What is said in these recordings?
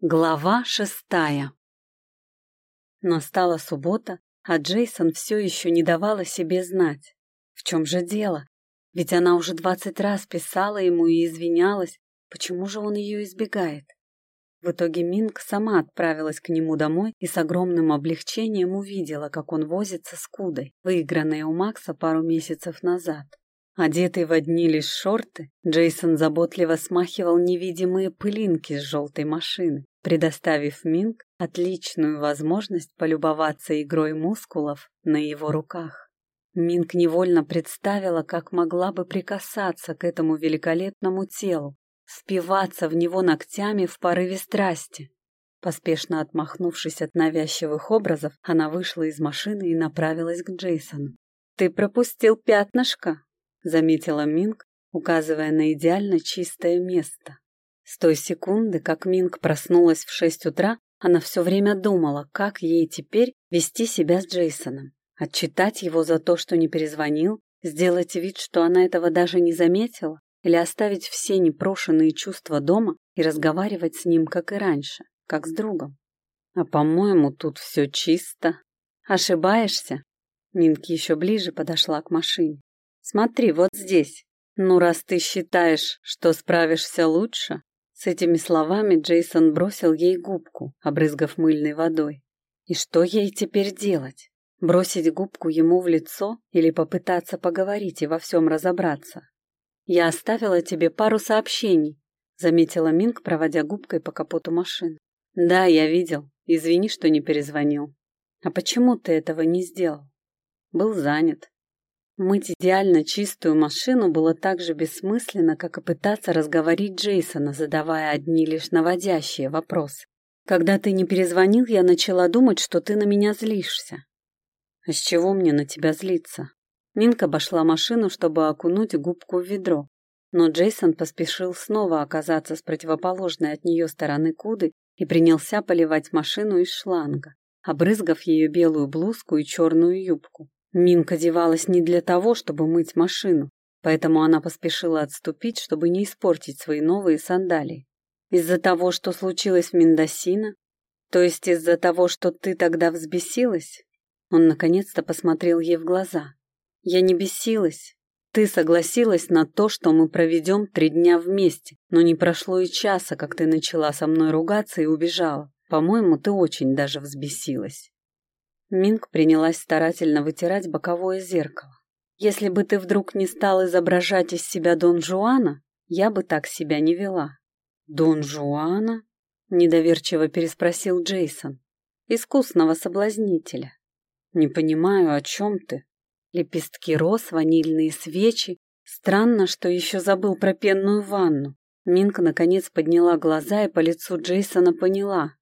Глава шестая Настала суббота, а Джейсон все еще не давала себе знать. В чем же дело? Ведь она уже двадцать раз писала ему и извинялась. Почему же он ее избегает? В итоге Минг сама отправилась к нему домой и с огромным облегчением увидела, как он возится с Кудой, выигранной у Макса пару месяцев назад. Одетый в одни лишь шорты, Джейсон заботливо смахивал невидимые пылинки с желтой машины, предоставив Минг отличную возможность полюбоваться игрой мускулов на его руках. Минг невольно представила, как могла бы прикасаться к этому великолепному телу, впиваться в него ногтями в порыве страсти. Поспешно отмахнувшись от навязчивых образов, она вышла из машины и направилась к Джейсону. «Ты пропустил пятнышко!» — заметила Минг, указывая на идеально чистое место. С той секунды, как Минг проснулась в шесть утра, она все время думала, как ей теперь вести себя с Джейсоном. Отчитать его за то, что не перезвонил, сделать вид, что она этого даже не заметила, или оставить все непрошенные чувства дома и разговаривать с ним, как и раньше, как с другом. А по-моему, тут все чисто. Ошибаешься? Минг еще ближе подошла к машине. Смотри, вот здесь. Ну, раз ты считаешь, что справишься лучше...» С этими словами Джейсон бросил ей губку, обрызгав мыльной водой. И что ей теперь делать? Бросить губку ему в лицо или попытаться поговорить и во всем разобраться? «Я оставила тебе пару сообщений», — заметила Минг, проводя губкой по капоту машины. «Да, я видел. Извини, что не перезвонил». «А почему ты этого не сделал?» «Был занят. Мыть идеально чистую машину было так же бессмысленно, как и пытаться разговорить Джейсона, задавая одни лишь наводящие вопросы. Когда ты не перезвонил, я начала думать, что ты на меня злишься. А с чего мне на тебя злиться? Минка обошла машину, чтобы окунуть губку в ведро. Но Джейсон поспешил снова оказаться с противоположной от нее стороны Куды и принялся поливать машину из шланга, обрызгав ее белую блузку и черную юбку. Минка девалась не для того, чтобы мыть машину, поэтому она поспешила отступить, чтобы не испортить свои новые сандалии. Из-за того, что случилось в Мендосино? То есть из-за того, что ты тогда взбесилась? Он наконец-то посмотрел ей в глаза. Я не бесилась. Ты согласилась на то, что мы проведем три дня вместе, но не прошло и часа, как ты начала со мной ругаться и убежала. По-моему, ты очень даже взбесилась. Минг принялась старательно вытирать боковое зеркало. «Если бы ты вдруг не стал изображать из себя Дон Жуана, я бы так себя не вела». «Дон Жуана?» — недоверчиво переспросил Джейсон. «Искусного соблазнителя». «Не понимаю, о чем ты?» Лепестки роз, ванильные свечи. Странно, что еще забыл про пенную ванну. Минка наконец подняла глаза и по лицу Джейсона поняла.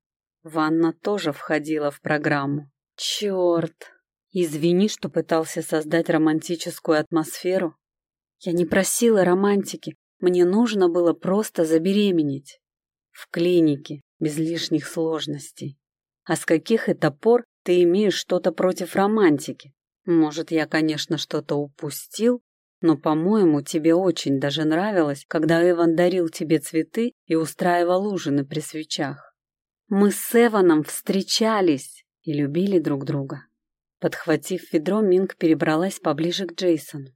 Ванна тоже входила в программу. Черт! Извини, что пытался создать романтическую атмосферу. Я не просила романтики, мне нужно было просто забеременеть. В клинике, без лишних сложностей. А с каких это пор ты имеешь что-то против романтики? Может, я, конечно, что-то упустил, но, по-моему, тебе очень даже нравилось, когда Эван дарил тебе цветы и устраивал ужины при свечах. Мы с Эваном встречались и любили друг друга. Подхватив ведро, Минг перебралась поближе к Джейсону.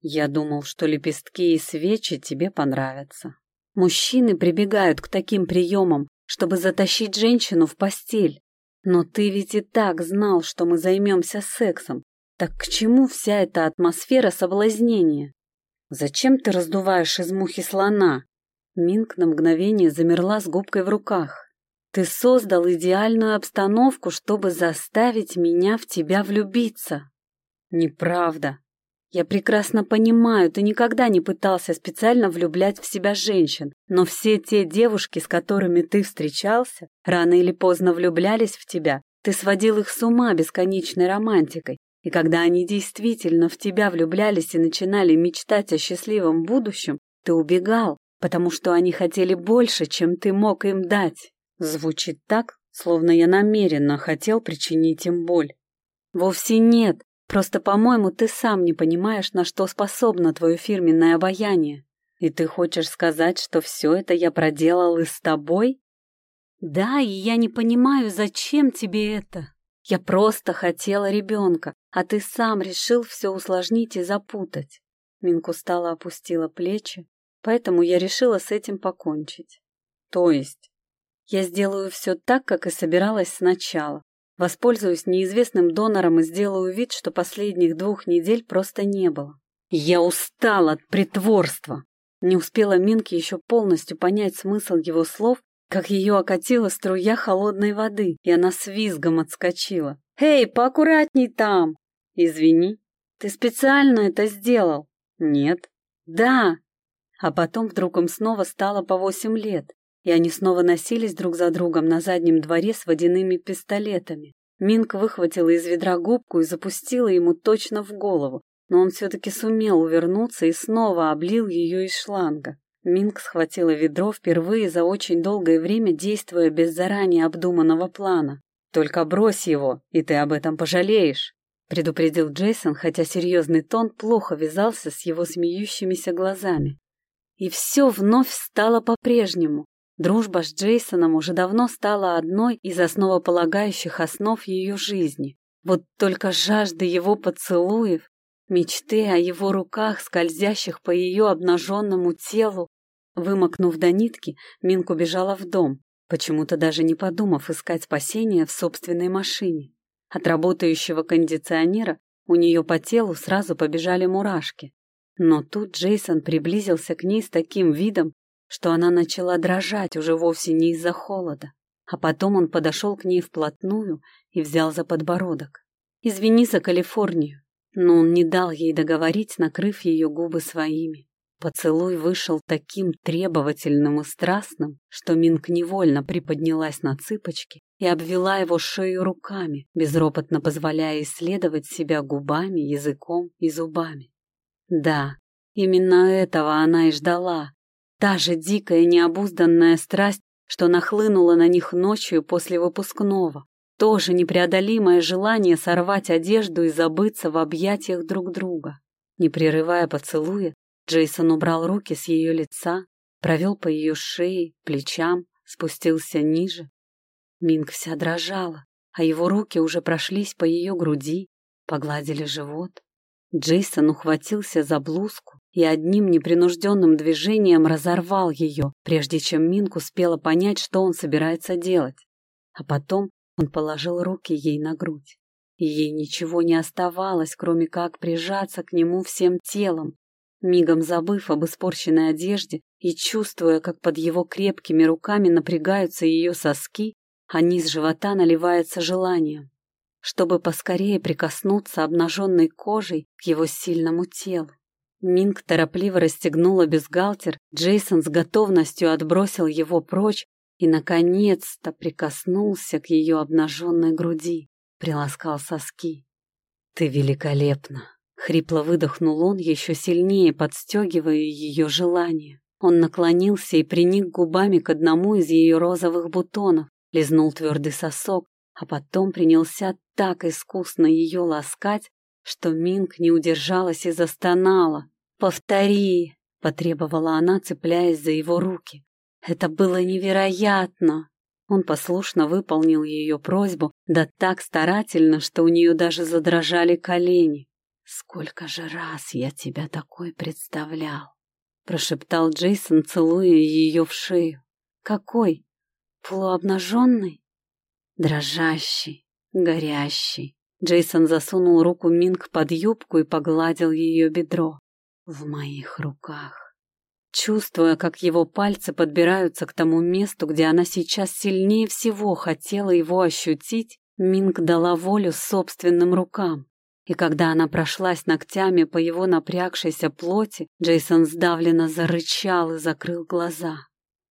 «Я думал, что лепестки и свечи тебе понравятся. Мужчины прибегают к таким приемам, чтобы затащить женщину в постель. Но ты ведь и так знал, что мы займемся сексом. Так к чему вся эта атмосфера соблазнения? Зачем ты раздуваешь из мухи слона?» Минг на мгновение замерла с губкой в руках. Ты создал идеальную обстановку, чтобы заставить меня в тебя влюбиться. Неправда. Я прекрасно понимаю, ты никогда не пытался специально влюблять в себя женщин, но все те девушки, с которыми ты встречался, рано или поздно влюблялись в тебя. Ты сводил их с ума бесконечной романтикой, и когда они действительно в тебя влюблялись и начинали мечтать о счастливом будущем, ты убегал, потому что они хотели больше, чем ты мог им дать. Звучит так, словно я намеренно хотел причинить им боль. Вовсе нет, просто, по-моему, ты сам не понимаешь, на что способно твое фирменное обаяние. И ты хочешь сказать, что все это я проделал и с тобой? Да, и я не понимаю, зачем тебе это. Я просто хотела ребенка, а ты сам решил все усложнить и запутать. Минка устало опустила плечи, поэтому я решила с этим покончить. То есть? Я сделаю все так, как и собиралась сначала. Воспользуюсь неизвестным донором и сделаю вид, что последних двух недель просто не было. Я устала от притворства. Не успела Минки еще полностью понять смысл его слов, как ее окатила струя холодной воды, и она с визгом отскочила. «Эй, поаккуратней там!» «Извини, ты специально это сделал?» «Нет». «Да». А потом вдруг им снова стало по восемь лет, и они снова носились друг за другом на заднем дворе с водяными пистолетами. Минк выхватила из ведра губку и запустила ему точно в голову, но он все-таки сумел увернуться и снова облил ее из шланга. Минк схватила ведро впервые за очень долгое время, действуя без заранее обдуманного плана. «Только брось его, и ты об этом пожалеешь», — предупредил Джейсон, хотя серьезный тон плохо вязался с его смеющимися глазами. И все вновь стало по-прежнему. Дружба с Джейсоном уже давно стала одной из основополагающих основ ее жизни. Вот только жажда его поцелуев, мечты о его руках, скользящих по ее обнаженному телу. Вымокнув до нитки, Минку бежала в дом, почему-то даже не подумав искать спасения в собственной машине. От работающего кондиционера у нее по телу сразу побежали мурашки. Но тут Джейсон приблизился к ней с таким видом, что она начала дрожать уже вовсе не из-за холода. А потом он подошел к ней вплотную и взял за подбородок. «Извини за Калифорнию», но он не дал ей договорить, накрыв ее губы своими. Поцелуй вышел таким требовательным и страстным, что Минк невольно приподнялась на цыпочки и обвела его шею руками, безропотно позволяя исследовать себя губами, языком и зубами. Да, именно этого она и ждала, Та же дикая необузданная страсть, что нахлынула на них ночью после выпускного. Тоже непреодолимое желание сорвать одежду и забыться в объятиях друг друга. Не прерывая поцелуя, Джейсон убрал руки с ее лица, провел по ее шее, плечам, спустился ниже. Минг вся дрожала, а его руки уже прошлись по ее груди, погладили живот. Джейсон ухватился за блузку и одним непринужденным движением разорвал ее, прежде чем Минк успела понять, что он собирается делать. А потом он положил руки ей на грудь. И ей ничего не оставалось, кроме как прижаться к нему всем телом, мигом забыв об испорченной одежде и чувствуя, как под его крепкими руками напрягаются ее соски, а низ живота наливается желанием чтобы поскорее прикоснуться обнаженной кожей к его сильному телу. Минг торопливо расстегнула бюстгальтер, Джейсон с готовностью отбросил его прочь и, наконец-то, прикоснулся к ее обнаженной груди, приласкал соски. «Ты великолепна!» — хрипло выдохнул он, еще сильнее подстегивая ее желание. Он наклонился и приник губами к одному из ее розовых бутонов, лизнул твердый сосок, а потом принялся так искусно ее ласкать, что Минг не удержалась и застонала. «Повтори!» — потребовала она, цепляясь за его руки. «Это было невероятно!» Он послушно выполнил ее просьбу, да так старательно, что у нее даже задрожали колени. «Сколько же раз я тебя такой представлял!» — прошептал Джейсон, целуя ее в шею. «Какой? Полуобнаженный?» Дрожащий, горящий. Джейсон засунул руку Минг под юбку и погладил ее бедро. В моих руках. Чувствуя, как его пальцы подбираются к тому месту, где она сейчас сильнее всего хотела его ощутить, Минг дала волю собственным рукам. И когда она прошлась ногтями по его напрягшейся плоти, Джейсон сдавленно зарычал и закрыл глаза.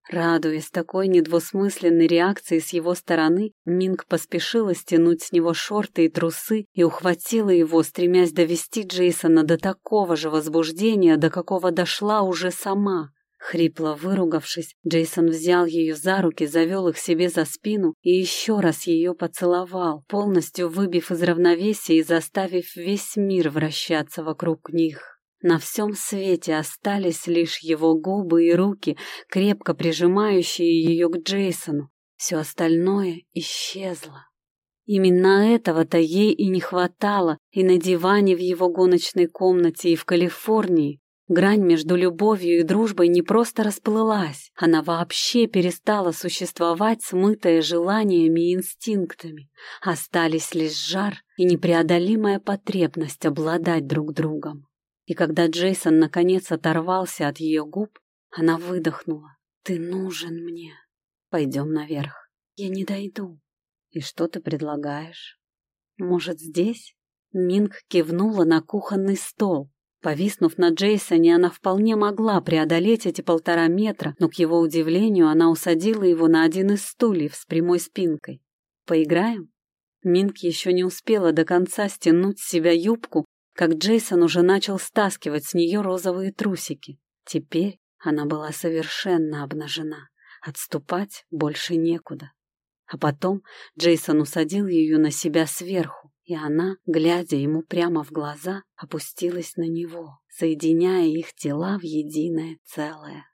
Радуясь такой недвусмысленной реакции с его стороны, Минг поспешила стянуть с него шорты и трусы и ухватила его, стремясь довести Джейсона до такого же возбуждения, до какого дошла уже сама. Хрипло выругавшись, Джейсон взял ее за руки, завел их себе за спину и еще раз ее поцеловал, полностью выбив из равновесия и заставив весь мир вращаться вокруг них. На всем свете остались лишь его губы и руки, крепко прижимающие ее к Джейсону. Все остальное исчезло. Именно этого-то ей и не хватало и на диване в его гоночной комнате, и в Калифорнии. Грань между любовью и дружбой не просто расплылась, она вообще перестала существовать, смытая желаниями и инстинктами. Остались лишь жар и непреодолимая потребность обладать друг другом. И когда Джейсон наконец оторвался от ее губ, она выдохнула. «Ты нужен мне. Пойдем наверх. Я не дойду». «И что ты предлагаешь?» «Может, здесь?» Минг кивнула на кухонный стол, Повиснув на Джейсоне, она вполне могла преодолеть эти полтора метра, но, к его удивлению, она усадила его на один из стульев с прямой спинкой. «Поиграем?» Минк еще не успела до конца стянуть с себя юбку, как Джейсон уже начал стаскивать с нее розовые трусики. Теперь она была совершенно обнажена. Отступать больше некуда. А потом Джейсон усадил ее на себя сверху, и она, глядя ему прямо в глаза, опустилась на него, соединяя их тела в единое целое.